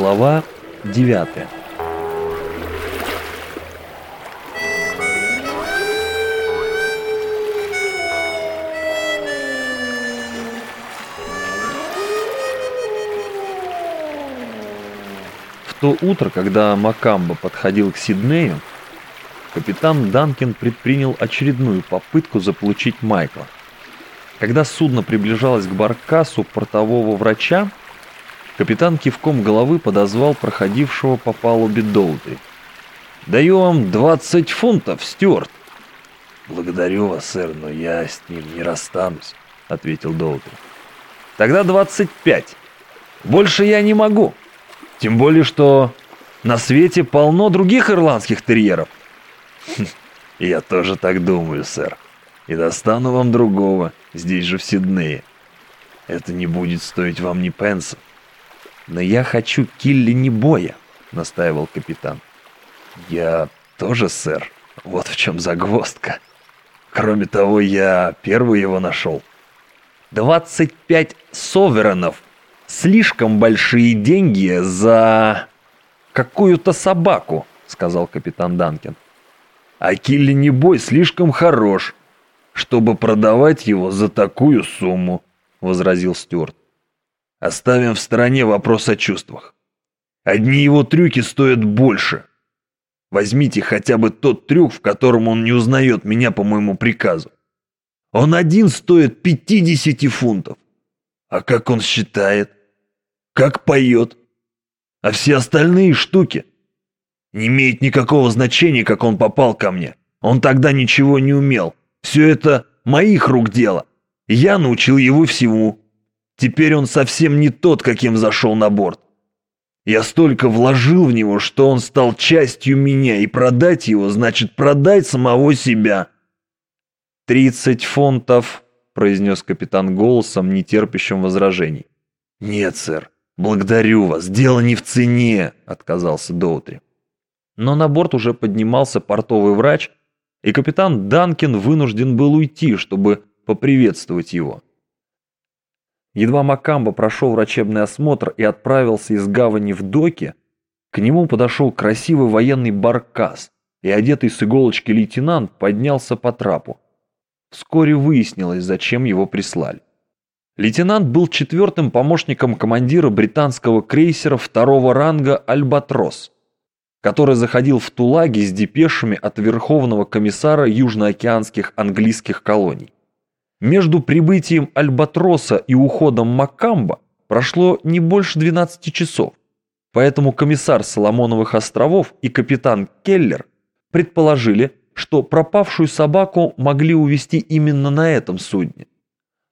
Глава 9 В то утро, когда Макамбо подходил к Сиднею, капитан Данкин предпринял очередную попытку заполучить Майкла. Когда судно приближалось к баркасу портового врача, Капитан кивком головы подозвал проходившего по палубе Доутри. «Даю вам 20 фунтов, Стюарт!» «Благодарю вас, сэр, но я с ним не расстанусь», — ответил Доутри. «Тогда 25. Больше я не могу. Тем более, что на свете полно других ирландских терьеров». «Я тоже так думаю, сэр. И достану вам другого, здесь же в Сиднее. Это не будет стоить вам ни пенса. «Но я хочу Килли не боя», — настаивал капитан. «Я тоже, сэр. Вот в чем загвоздка. Кроме того, я первый его нашел». «Двадцать пять соверенов. Слишком большие деньги за... какую-то собаку», — сказал капитан Данкин. «А Килли не бой слишком хорош, чтобы продавать его за такую сумму», — возразил Стюарт. Оставим в стороне вопрос о чувствах. Одни его трюки стоят больше. Возьмите хотя бы тот трюк, в котором он не узнает меня по моему приказу. Он один стоит 50 фунтов. А как он считает? Как поет? А все остальные штуки? Не имеет никакого значения, как он попал ко мне. Он тогда ничего не умел. Все это моих рук дело. Я научил его всему. Теперь он совсем не тот, каким зашел на борт. Я столько вложил в него, что он стал частью меня, и продать его значит продать самого себя. «Тридцать фунтов», — произнес капитан голосом, не терпящим возражений. «Нет, сэр, благодарю вас, дело не в цене», — отказался Доутри. Но на борт уже поднимался портовый врач, и капитан Данкин вынужден был уйти, чтобы поприветствовать его. Едва Макамбо прошел врачебный осмотр и отправился из гавани в доки, к нему подошел красивый военный баркас, и одетый с иголочки лейтенант поднялся по трапу. Вскоре выяснилось, зачем его прислали. Лейтенант был четвертым помощником командира британского крейсера второго ранга «Альбатрос», который заходил в Тулаги с депешами от Верховного комиссара южноокеанских английских колоний. Между прибытием Альбатроса и уходом Макамба прошло не больше 12 часов, поэтому комиссар Соломоновых островов и капитан Келлер предположили, что пропавшую собаку могли увезти именно на этом судне.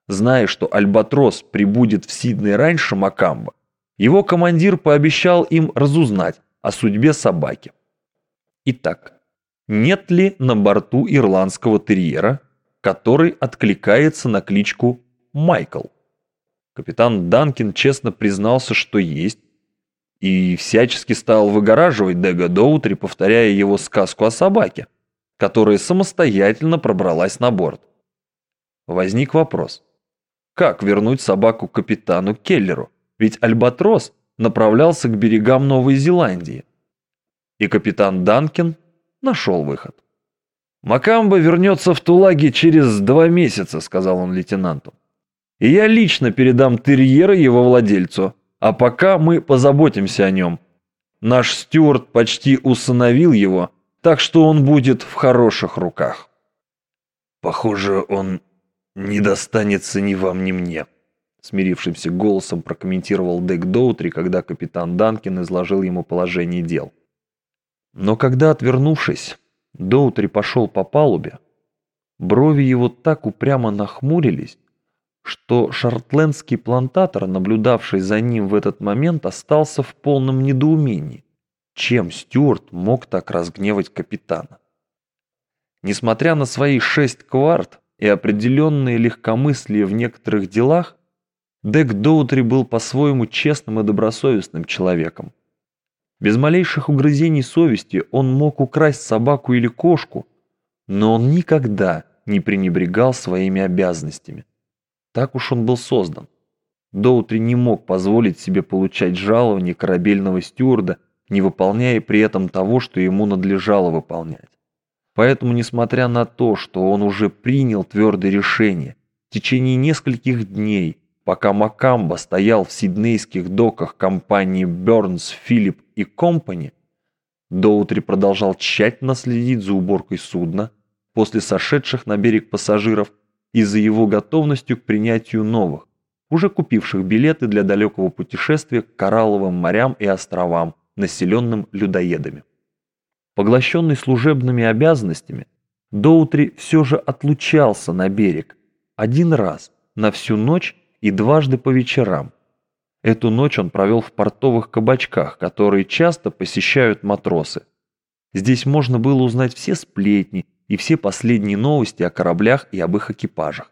Зная, что Альбатрос прибудет в Сидней раньше Макамба, его командир пообещал им разузнать о судьбе собаки. Итак, нет ли на борту ирландского терьера который откликается на кличку Майкл. Капитан Данкин честно признался, что есть, и всячески стал выгораживать Дега Доутри, повторяя его сказку о собаке, которая самостоятельно пробралась на борт. Возник вопрос. Как вернуть собаку капитану Келлеру? Ведь Альбатрос направлялся к берегам Новой Зеландии. И капитан Данкин нашел выход. «Макамба вернется в Тулаги через два месяца», — сказал он лейтенанту. «И я лично передам терьера его владельцу, а пока мы позаботимся о нем. Наш стюарт почти усыновил его, так что он будет в хороших руках». «Похоже, он не достанется ни вам, ни мне», — смирившимся голосом прокомментировал Дек Доутри, когда капитан Данкин изложил ему положение дел. Но когда, отвернувшись, Доутри пошел по палубе. Брови его так упрямо нахмурились, что шартлендский плантатор, наблюдавший за ним в этот момент, остался в полном недоумении. Чем Стюарт мог так разгневать капитана? Несмотря на свои шесть кварт и определенные легкомыслие в некоторых делах, Дек Доутри был по-своему честным и добросовестным человеком. Без малейших угрызений совести он мог украсть собаку или кошку, но он никогда не пренебрегал своими обязанностями. Так уж он был создан. Доутри не мог позволить себе получать жалование корабельного стюарда, не выполняя при этом того, что ему надлежало выполнять. Поэтому, несмотря на то, что он уже принял твердое решение, в течение нескольких дней, пока Макамба стоял в сиднейских доках компании Burns, Philip и Company, Доутри продолжал тщательно следить за уборкой судна после сошедших на берег пассажиров и за его готовностью к принятию новых, уже купивших билеты для далекого путешествия к коралловым морям и островам, населенным людоедами. Поглощенный служебными обязанностями, Доутри все же отлучался на берег один раз на всю ночь и дважды по вечерам. Эту ночь он провел в портовых кабачках, которые часто посещают матросы. Здесь можно было узнать все сплетни и все последние новости о кораблях и об их экипажах.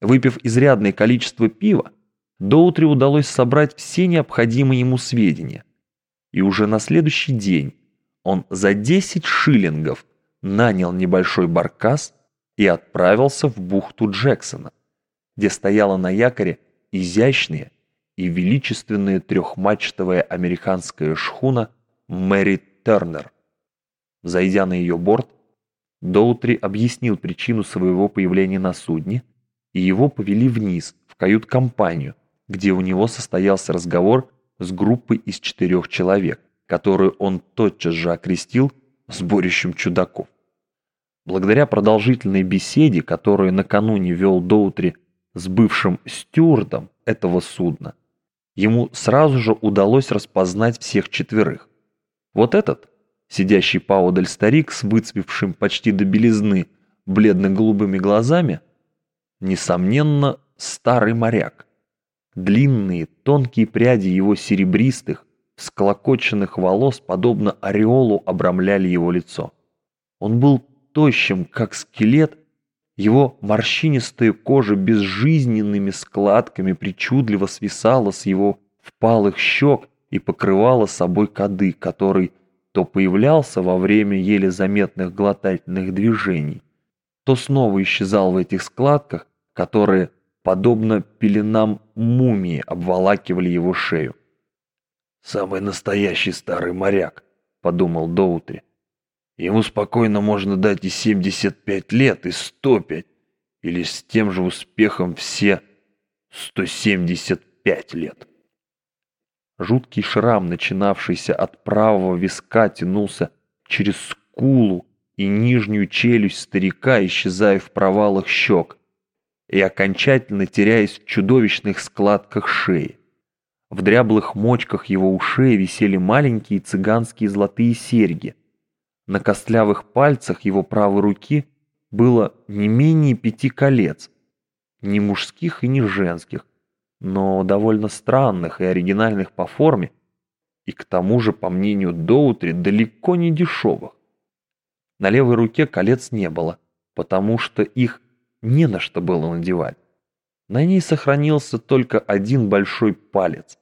Выпив изрядное количество пива, Доутри удалось собрать все необходимые ему сведения. И уже на следующий день он за 10 шиллингов нанял небольшой баркас и отправился в бухту Джексона, где стояла на якоре изящная и величественная трехмачтовая американская шхуна Мэри Тернер. Зайдя на ее борт, Доутри объяснил причину своего появления на судне – и его повели вниз, в кают-компанию, где у него состоялся разговор с группой из четырех человек, которую он тотчас же окрестил сборищем чудаков. Благодаря продолжительной беседе, которую накануне вел Доутри с бывшим стюардом этого судна, ему сразу же удалось распознать всех четверых. Вот этот, сидящий поодаль старик с выцвевшим почти до белизны бледно-голубыми глазами, несомненно, старый моряк. Длинные, тонкие пряди его серебристых, склокоченных волос, подобно ореолу, обрамляли его лицо. Он был тощим, как скелет, его морщинистая кожа безжизненными складками причудливо свисала с его впалых щек и покрывала собой кадык, который то появлялся во время еле заметных глотательных движений, то снова исчезал в этих складках, которые, подобно пеленам мумии, обволакивали его шею. «Самый настоящий старый моряк», — подумал Доутри. «Ему спокойно можно дать и 75 лет, и 105, или с тем же успехом все 175 лет». Жуткий шрам, начинавшийся от правого виска, тянулся через скулу и нижнюю челюсть старика, исчезая в провалах щек и окончательно теряясь в чудовищных складках шеи. В дряблых мочках его ушей висели маленькие цыганские золотые серьги. На костлявых пальцах его правой руки было не менее пяти колец, ни мужских и ни женских, но довольно странных и оригинальных по форме, и к тому же, по мнению Доутри, далеко не дешевых. На левой руке колец не было, потому что их не на что было надевать. На ней сохранился только один большой палец,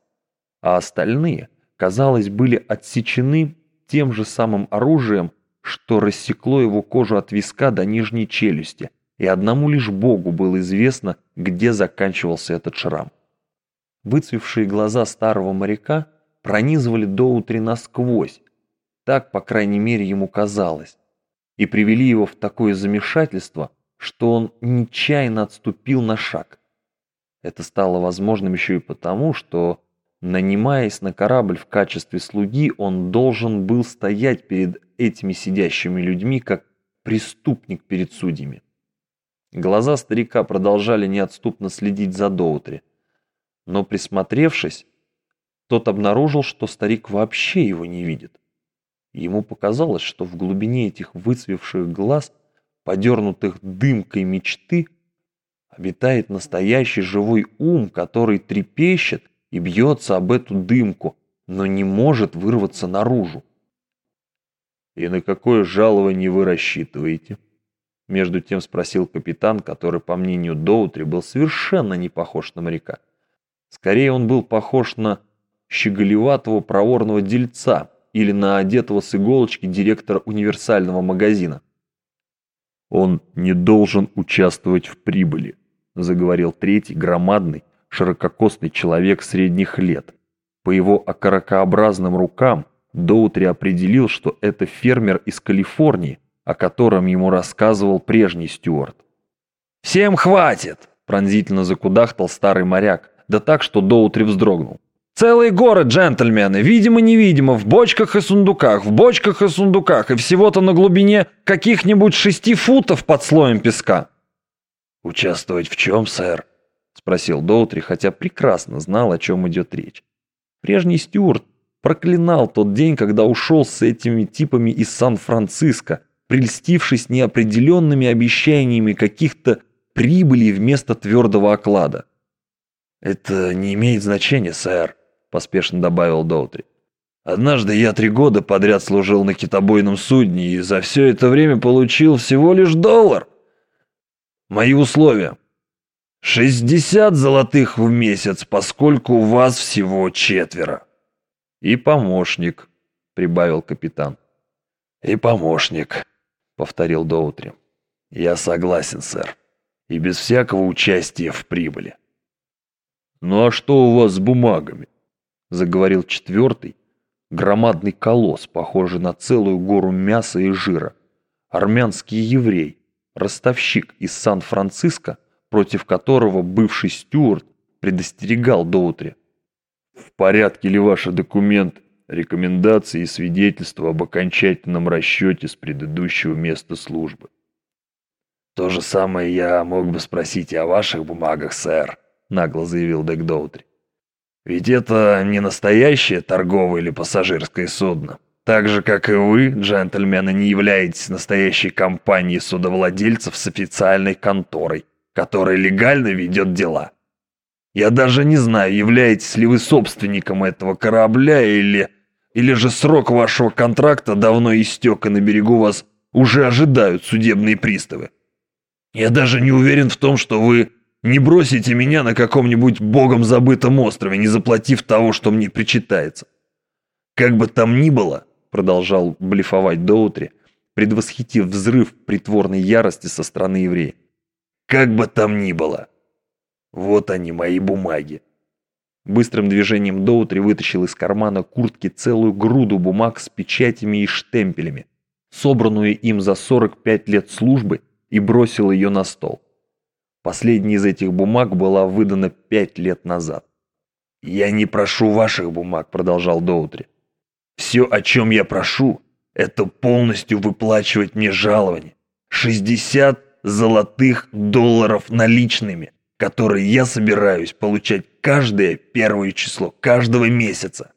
а остальные, казалось, были отсечены тем же самым оружием, что рассекло его кожу от виска до нижней челюсти, и одному лишь Богу было известно, где заканчивался этот шрам. Выцвевшие глаза старого моряка пронизывали Доутри насквозь, так, по крайней мере, ему казалось, и привели его в такое замешательство, что он нечаянно отступил на шаг. Это стало возможным еще и потому, что, нанимаясь на корабль в качестве слуги, он должен был стоять перед этими сидящими людьми, как преступник перед судьями. Глаза старика продолжали неотступно следить за Доутри, но присмотревшись, тот обнаружил, что старик вообще его не видит. Ему показалось, что в глубине этих выцвевших глаз подернутых дымкой мечты, обитает настоящий живой ум, который трепещет и бьется об эту дымку, но не может вырваться наружу. «И на какое жалование вы рассчитываете?» Между тем спросил капитан, который, по мнению Доутри, был совершенно не похож на моряка. Скорее, он был похож на щеголеватого проворного дельца или на одетого с иголочки директора универсального магазина. «Он не должен участвовать в прибыли», заговорил третий, громадный, ширококосный человек средних лет. По его окорокообразным рукам Доутри определил, что это фермер из Калифорнии, о котором ему рассказывал прежний Стюарт. «Всем хватит!» – пронзительно закудахтал старый моряк, да так, что Доутри вздрогнул. «Целый город, джентльмены, видимо-невидимо, в бочках и сундуках, в бочках и сундуках, и всего-то на глубине каких-нибудь шести футов под слоем песка». «Участвовать в чем, сэр?» – спросил Доутри, хотя прекрасно знал, о чем идет речь. Прежний Стюарт проклинал тот день, когда ушел с этими типами из Сан-Франциско, прельстившись неопределенными обещаниями каких-то прибылей вместо твердого оклада. «Это не имеет значения, сэр», – поспешно добавил Доутри. «Однажды я три года подряд служил на китобойном судне и за все это время получил всего лишь доллар. Мои условия. 60 золотых в месяц, поскольку у вас всего четверо». «И помощник», – прибавил капитан. «И помощник», – повторил Доутри. «Я согласен, сэр. И без всякого участия в прибыли». «Ну а что у вас с бумагами?» – заговорил четвертый, громадный колосс, похожий на целую гору мяса и жира. Армянский еврей, ростовщик из Сан-Франциско, против которого бывший Стюарт предостерегал Доутри. В порядке ли ваши документы, рекомендации и свидетельства об окончательном расчете с предыдущего места службы? То же самое я мог бы спросить и о ваших бумагах, сэр, нагло заявил Дек Доутри. Ведь это не настоящее торговое или пассажирское судно. Так же, как и вы, джентльмены, не являетесь настоящей компанией судовладельцев с официальной конторой, которая легально ведет дела. Я даже не знаю, являетесь ли вы собственником этого корабля или... Или же срок вашего контракта давно истек, и на берегу вас уже ожидают судебные приставы. Я даже не уверен в том, что вы не бросите меня на каком-нибудь богом забытом острове, не заплатив того, что мне причитается. Как бы там ни было, продолжал блефовать Доутри, предвосхитив взрыв притворной ярости со стороны еврея. Как бы там ни было, вот они, мои бумаги. Быстрым движением Доутри вытащил из кармана куртки целую груду бумаг с печатями и штемпелями, собранную им за 45 лет службы, и бросил ее на стол. Последняя из этих бумаг была выдана пять лет назад. «Я не прошу ваших бумаг», — продолжал Доутри. «Все, о чем я прошу, это полностью выплачивать мне жалование. 60 золотых долларов наличными которые я собираюсь получать каждое первое число каждого месяца.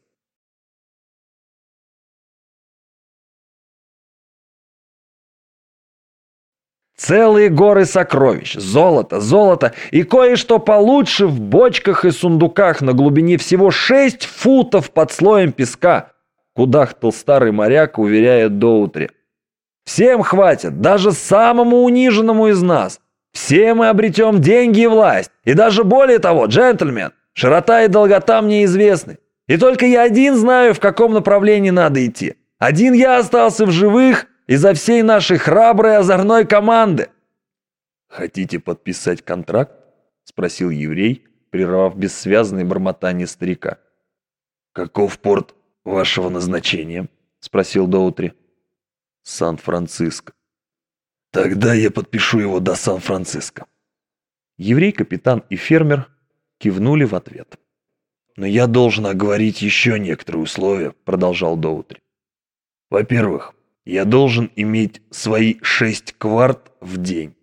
Целые горы сокровищ, золото, золото и кое-что получше в бочках и сундуках на глубине всего 6 футов под слоем песка, кудахтал старый моряк, уверяя Доутри. Всем хватит, даже самому униженному из нас. Все мы обретем деньги и власть. И даже более того, джентльмен, широта и долгота мне известны. И только я один знаю, в каком направлении надо идти. Один я остался в живых из-за всей нашей храброй озорной команды. «Хотите подписать контракт?» – спросил еврей, прервав бессвязное бормотание старика. «Каков порт вашего назначения?» – спросил Доутри. «Сан-Франциско». Тогда я подпишу его до Сан-Франциско. Еврей, капитан и фермер кивнули в ответ. Но я должен оговорить еще некоторые условия, продолжал Доутри. Во-первых, я должен иметь свои шесть кварт в день.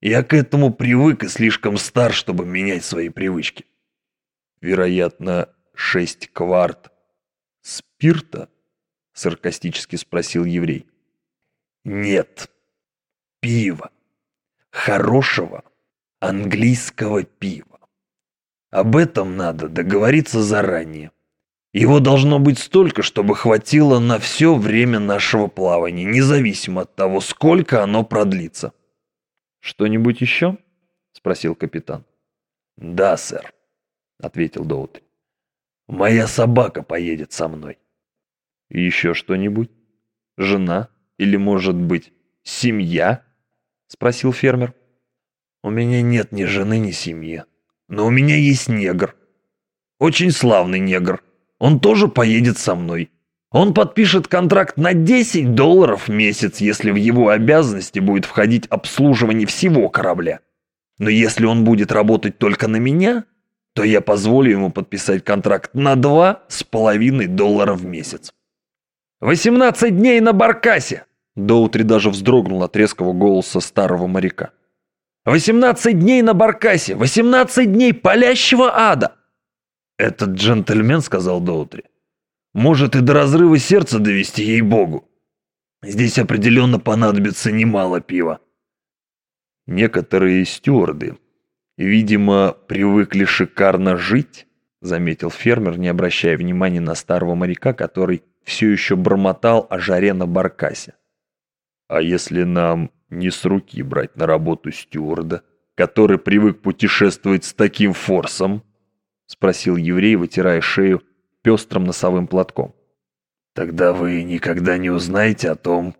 Я к этому привык и слишком стар, чтобы менять свои привычки. Вероятно, шесть кварт спирта? Саркастически спросил еврей. Нет, пива. Хорошего английского пива. Об этом надо договориться заранее. Его должно быть столько, чтобы хватило на все время нашего плавания, независимо от того, сколько оно продлится. «Что-нибудь еще?» – спросил капитан. «Да, сэр», – ответил Доут. «Моя собака поедет со мной». «Еще что-нибудь? Жена? Или, может быть, семья?» — спросил фермер. «У меня нет ни жены, ни семьи», — Но у меня есть негр. Очень славный негр. Он тоже поедет со мной. Он подпишет контракт на 10 долларов в месяц, если в его обязанности будет входить обслуживание всего корабля. Но если он будет работать только на меня, то я позволю ему подписать контракт на 2,5 доллара в месяц. 18 дней на баркасе! Доутри даже вздрогнул от резкого голоса старого моряка. 18 дней на баркасе! 18 дней палящего ада! Этот джентльмен, сказал Доутри, может и до разрыва сердца довести ей-богу. Здесь определенно понадобится немало пива. Некоторые стюарды, видимо, привыкли шикарно жить, заметил фермер, не обращая внимания на старого моряка, который все еще бормотал о жаре на баркасе. А если нам не с руки брать на работу стюарда, который привык путешествовать с таким форсом? Спросил еврей, вытирая шею пестрым носовым платком. Тогда вы никогда не узнаете о том,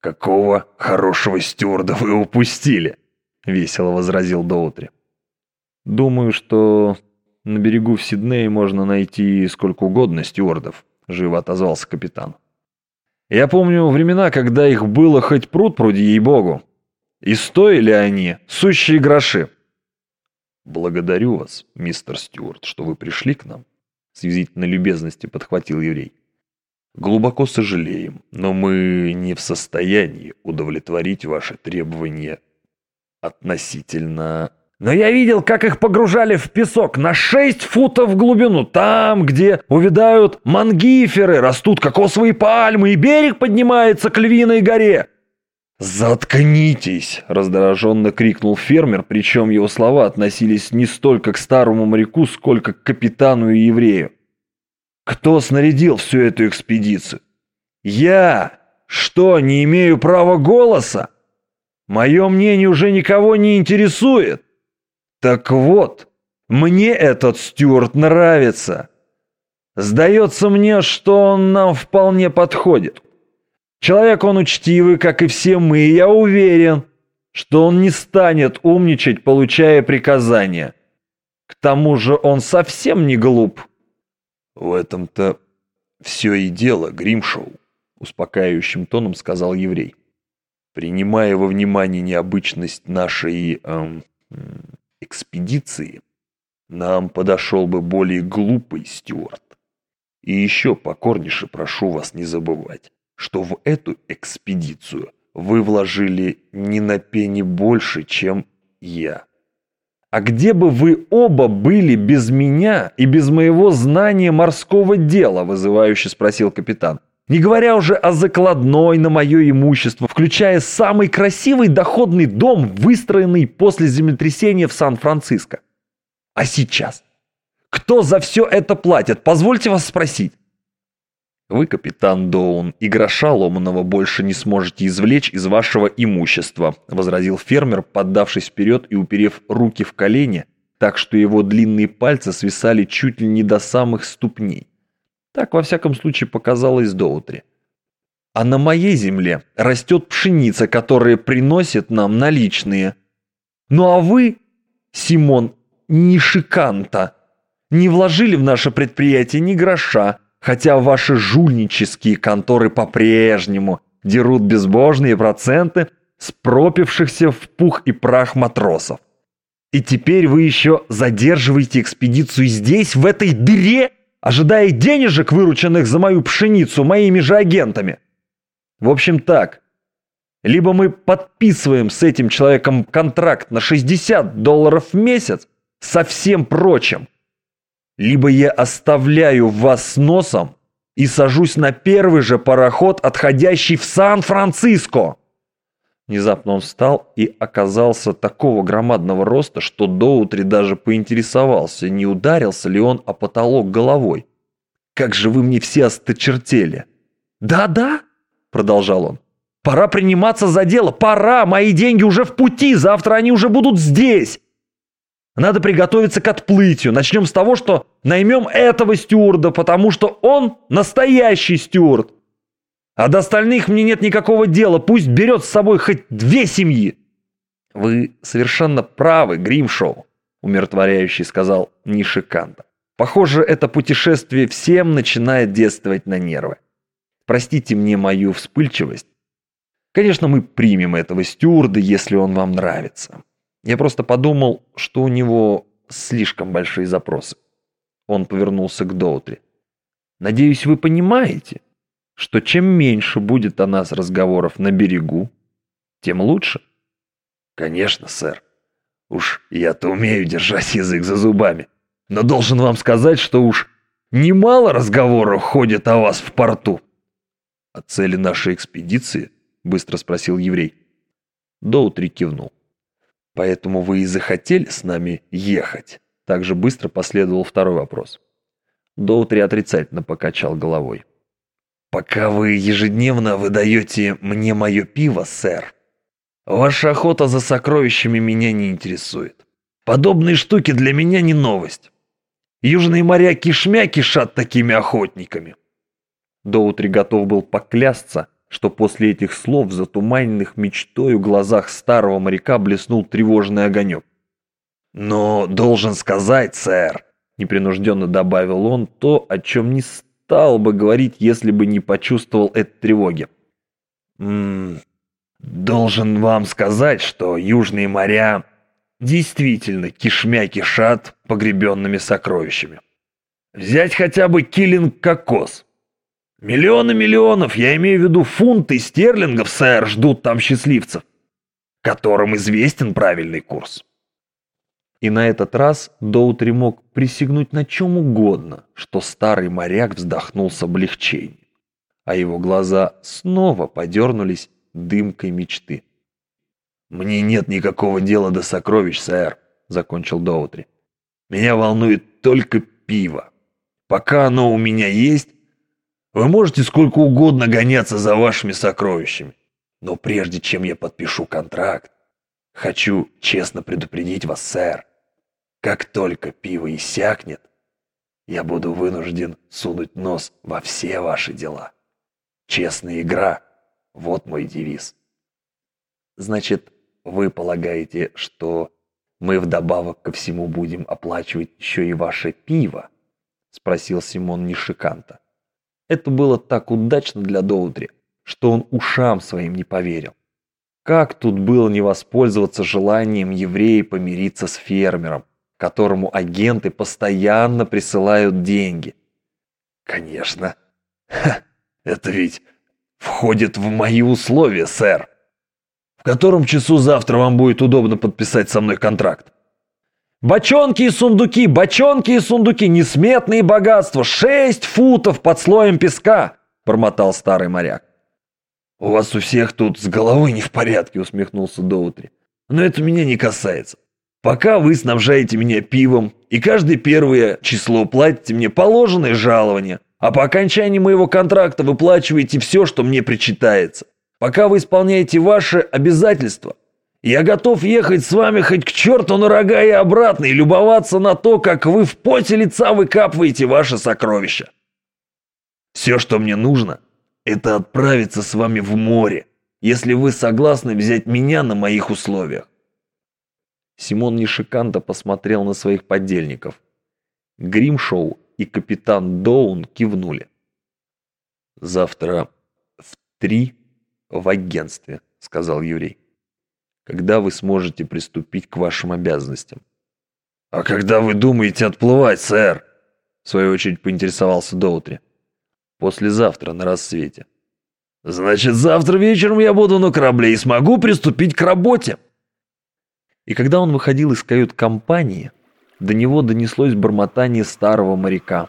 какого хорошего стюарда вы упустили, весело возразил Доутри. Думаю, что на берегу в Сиднее можно найти сколько угодно стюардов, живо отозвался капитан. Я помню времена, когда их было хоть пруд пруди, ей-богу. И стоили они сущие гроши. Благодарю вас, мистер Стюарт, что вы пришли к нам. С визительной любезности подхватил еврей. Глубоко сожалеем, но мы не в состоянии удовлетворить ваши требования относительно но я видел, как их погружали в песок на 6 футов в глубину, там, где увядают мангиферы, растут кокосовые пальмы, и берег поднимается к Львиной горе. «Заткнитесь!» – раздраженно крикнул фермер, причем его слова относились не столько к старому моряку, сколько к капитану и еврею. «Кто снарядил всю эту экспедицию?» «Я! Что, не имею права голоса? Мое мнение уже никого не интересует!» Так вот, мне этот Стюарт нравится. Сдается мне, что он нам вполне подходит. Человек он учтивый, как и все мы, и я уверен, что он не станет умничать, получая приказания. К тому же он совсем не глуп. В этом-то все и дело, Гримшоу, успокаивающим тоном сказал еврей. Принимая во внимание необычность нашей эм, экспедиции, нам подошел бы более глупый Стюарт. И еще покорнейше прошу вас не забывать, что в эту экспедицию вы вложили не на пени больше, чем я. А где бы вы оба были без меня и без моего знания морского дела, вызывающе спросил капитан. Не говоря уже о закладной на мое имущество, включая самый красивый доходный дом, выстроенный после землетрясения в Сан-Франциско. А сейчас? Кто за все это платит? Позвольте вас спросить. Вы, капитан Доун, и гроша ломаного больше не сможете извлечь из вашего имущества, возразил фермер, поддавшись вперед и уперев руки в колени, так что его длинные пальцы свисали чуть ли не до самых ступней. Так, во всяком случае, показалось Доутри. А на моей земле растет пшеница, которая приносит нам наличные. Ну а вы, Симон Нишиканта, не вложили в наше предприятие ни гроша, хотя ваши жульнические конторы по-прежнему дерут безбожные проценты с пропившихся в пух и прах матросов. И теперь вы еще задерживаете экспедицию здесь, в этой дыре? Ожидая денежек, вырученных за мою пшеницу моими же агентами. В общем так, либо мы подписываем с этим человеком контракт на 60 долларов в месяц со всем прочим, либо я оставляю вас с носом и сажусь на первый же пароход, отходящий в Сан-Франциско. Внезапно он встал и оказался такого громадного роста, что Доутри даже поинтересовался, не ударился ли он о потолок головой. «Как же вы мне все осточертели!» «Да-да!» – продолжал он. «Пора приниматься за дело! Пора! Мои деньги уже в пути! Завтра они уже будут здесь!» Надо приготовиться к отплытию. Начнем с того, что наймем этого стюарда, потому что он настоящий стюард. А до остальных мне нет никакого дела, пусть берет с собой хоть две семьи. Вы совершенно правы, Гримшоу. Умиротворяющий сказал Нишиканта. Похоже, это путешествие всем начинает действовать на нервы. Простите мне мою вспыльчивость. Конечно, мы примем этого стюарда, если он вам нравится. Я просто подумал, что у него слишком большие запросы. Он повернулся к Доутри. Надеюсь, вы понимаете, что чем меньше будет о нас разговоров на берегу, тем лучше. Конечно, сэр. Уж я-то умею держать язык за зубами. Но должен вам сказать, что уж немало разговоров ходит о вас в порту. О цели нашей экспедиции? Быстро спросил еврей. Доутри кивнул. Поэтому вы и захотели с нами ехать? Также быстро последовал второй вопрос. Доутри отрицательно покачал головой. «Пока вы ежедневно выдаете мне мое пиво, сэр, ваша охота за сокровищами меня не интересует. Подобные штуки для меня не новость. Южные моря кишмя кишат такими охотниками». Доутри готов был поклясться, что после этих слов затуманенных мечтою глазах старого моряка блеснул тревожный огонек. «Но должен сказать, сэр», — непринужденно добавил он то, о чем не стал бы говорить, если бы не почувствовал этой тревоги. «М «Должен вам сказать, что южные моря действительно кишмя кишат погребенными сокровищами. Взять хотя бы килинг-кокос. Миллионы миллионов, я имею в виду фунты стерлингов, сэр, ждут там счастливцев, которым известен правильный курс. И на этот раз Доутри мог присягнуть на чем угодно, что старый моряк вздохнул с облегчением, а его глаза снова подернулись дымкой мечты. «Мне нет никакого дела до сокровищ, сэр», — закончил Доутри. «Меня волнует только пиво. Пока оно у меня есть, вы можете сколько угодно гоняться за вашими сокровищами. Но прежде чем я подпишу контракт, хочу честно предупредить вас, сэр. Как только пиво иссякнет, я буду вынужден сунуть нос во все ваши дела. Честная игра — вот мой девиз. Значит, вы полагаете, что мы вдобавок ко всему будем оплачивать еще и ваше пиво? Спросил Симон Нишиканта. Это было так удачно для Доудри, что он ушам своим не поверил. Как тут было не воспользоваться желанием еврея помириться с фермером, которому агенты постоянно присылают деньги? Конечно. Ха, это ведь входит в мои условия, сэр. В котором часу завтра вам будет удобно подписать со мной контракт? Бочонки и сундуки, бочонки и сундуки, несметные богатства, шесть футов под слоем песка, бормотал старый моряк. У вас у всех тут с головой не в порядке, усмехнулся Доутри. Но это меня не касается. Пока вы снабжаете меня пивом и каждое первое число платите мне положенное жалование, а по окончании моего контракта выплачиваете все, что мне причитается. Пока вы исполняете ваши обязательства – я готов ехать с вами хоть к черту на рога и обратно и любоваться на то, как вы в поте лица выкапываете ваши сокровища. Все, что мне нужно, это отправиться с вами в море, если вы согласны взять меня на моих условиях. Симон Нишиканта посмотрел на своих подельников. Гримшоу и капитан Доун кивнули. «Завтра в три в агентстве», — сказал Юрий когда вы сможете приступить к вашим обязанностям. «А когда вы думаете отплывать, сэр?» В свою очередь поинтересовался Доутри. «Послезавтра на рассвете». «Значит, завтра вечером я буду на корабле и смогу приступить к работе». И когда он выходил из кают-компании, до него донеслось бормотание старого моряка.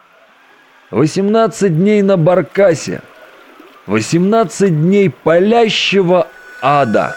«Восемнадцать дней на Баркасе! Восемнадцать дней палящего ада!»